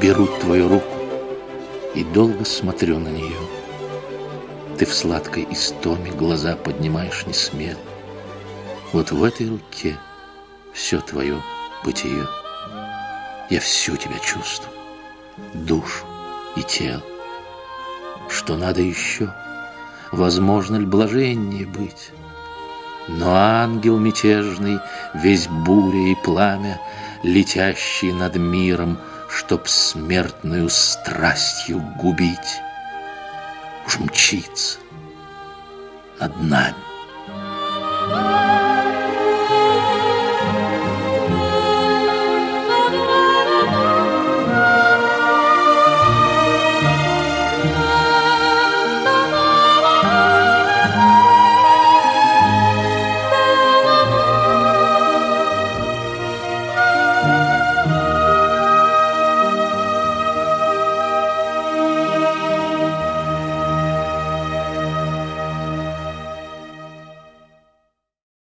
беру твою руку и долго смотрю на нее. Ты в сладкой истоме глаза поднимаешь не смело. Вот в этой руке все твое бытие. Я всю тебя чувствую, душу и тело. Что надо еще? Возможно ли блаженнее быть? Но ангел мятежный, весь буря и пламя, Летящий над миром, чтоб смертную страстью губить, Уж мчится над нами.